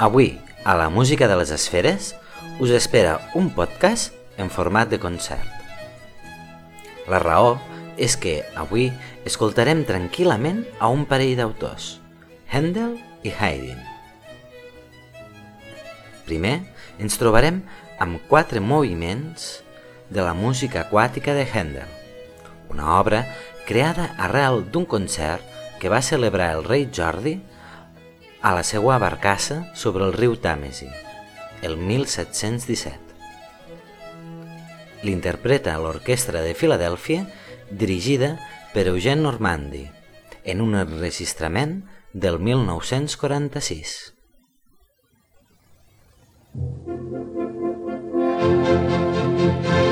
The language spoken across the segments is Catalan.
Avui, a la música de les esferes, us espera un podcast en format de concert. La raó és que avui escoltarem tranquil·lament a un parell d'autors, Handel i Haydn. Primer, ens trobarem amb quatre moviments de la música aquàtica de Handel, una obra creada arrel d'un concert que va celebrar el rei Jordi a la seva barcassa sobre el riu Tàmesi, el 1717. L'interpreta l'Orquestra de Filadèlfia, dirigida per Eugène Normandi, en un enregistrament del 1946. Thank you.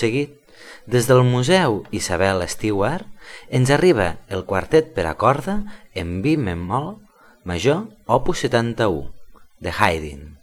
Seguit, des del Museu Isabel Stewart ens arriba el quartet per a corda en mi bemol major opus 71 The Hiding.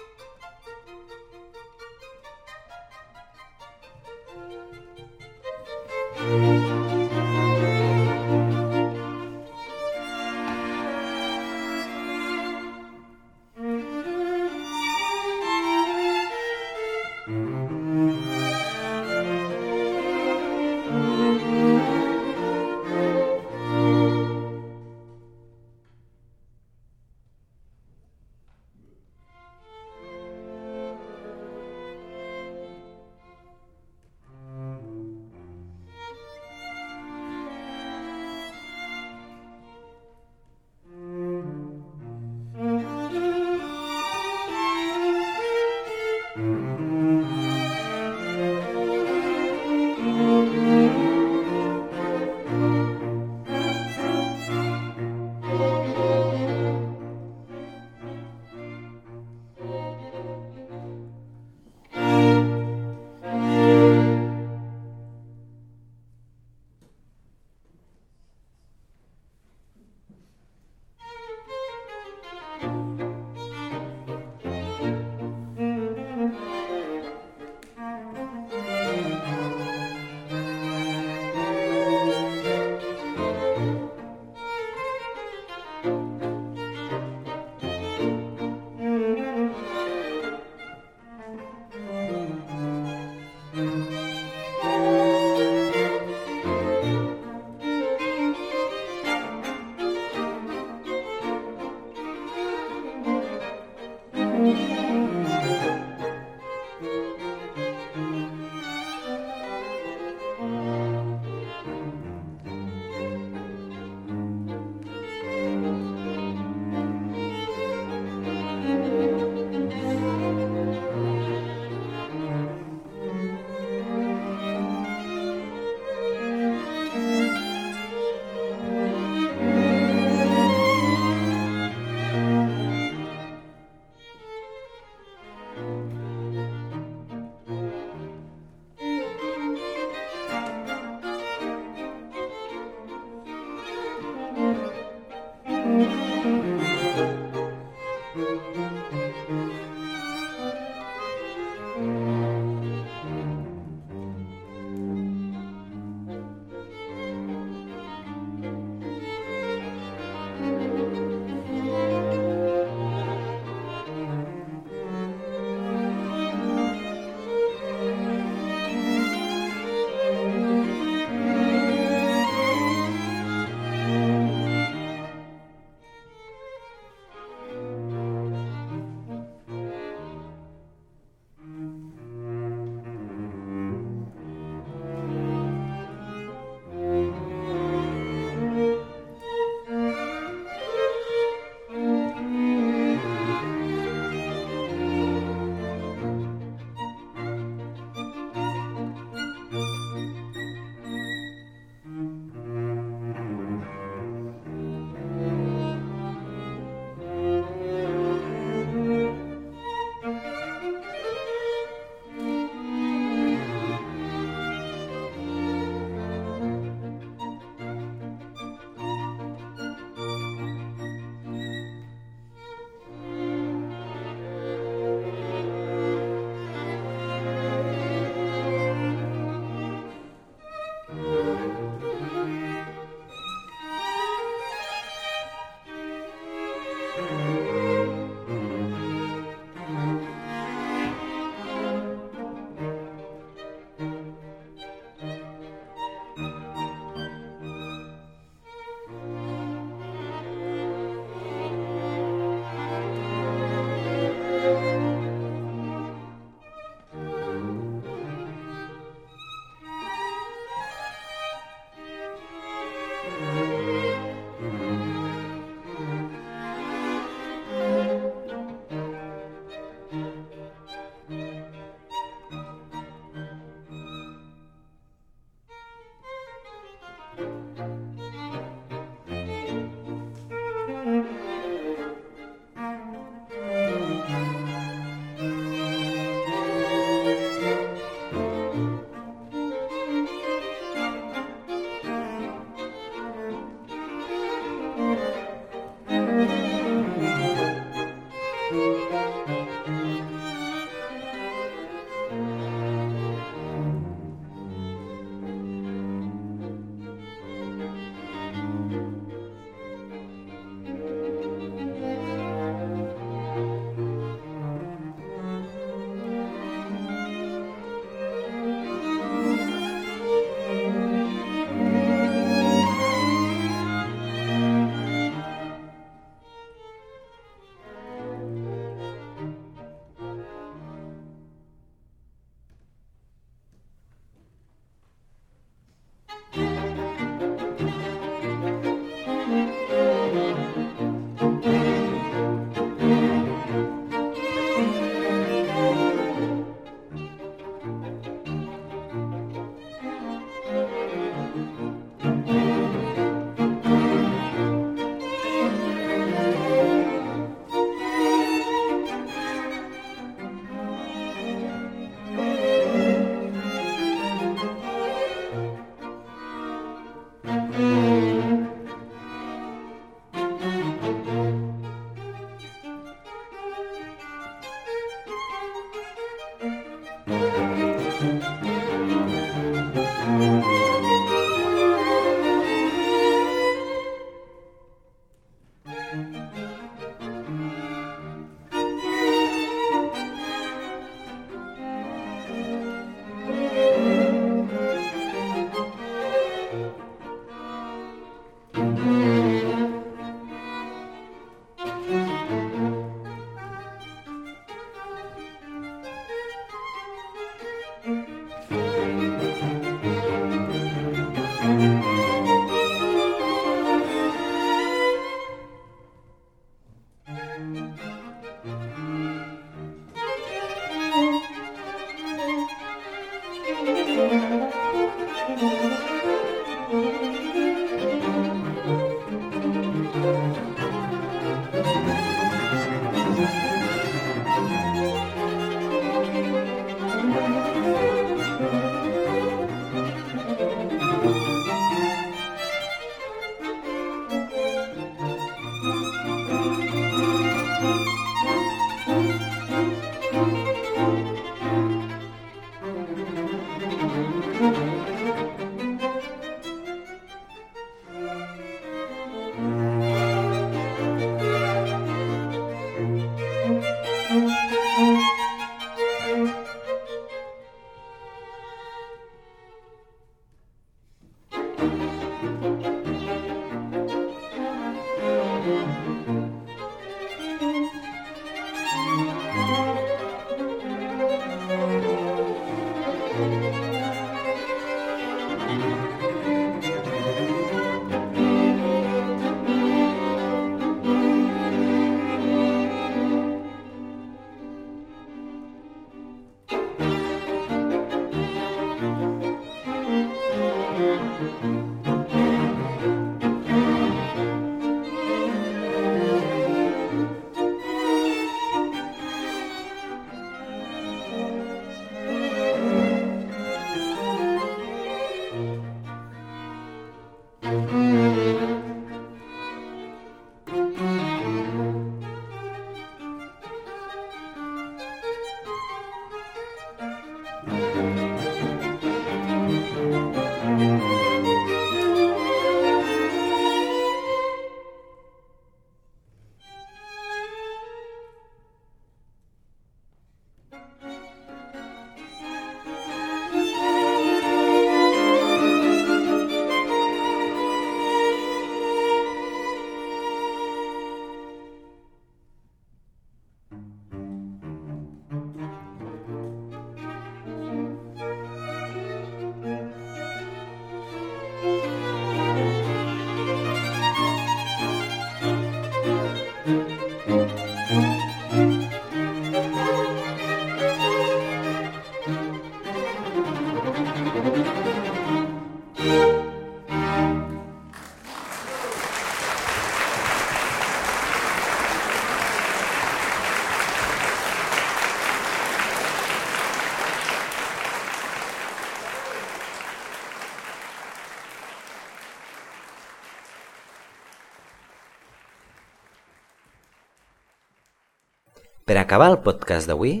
Acabar el podcast d'avui,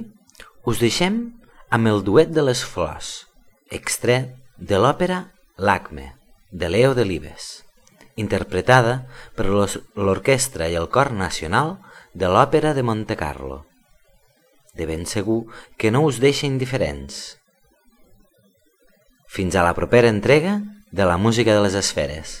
us deixem amb el duet de les flors, extret de l'òpera L'Acme, de Leo Delibes, interpretada per l'orquestra i el cor nacional de l'Òpera de Montecarlo. De ben segur que no us deixa indiferents. Fins a la propera entrega de la música de les esferes.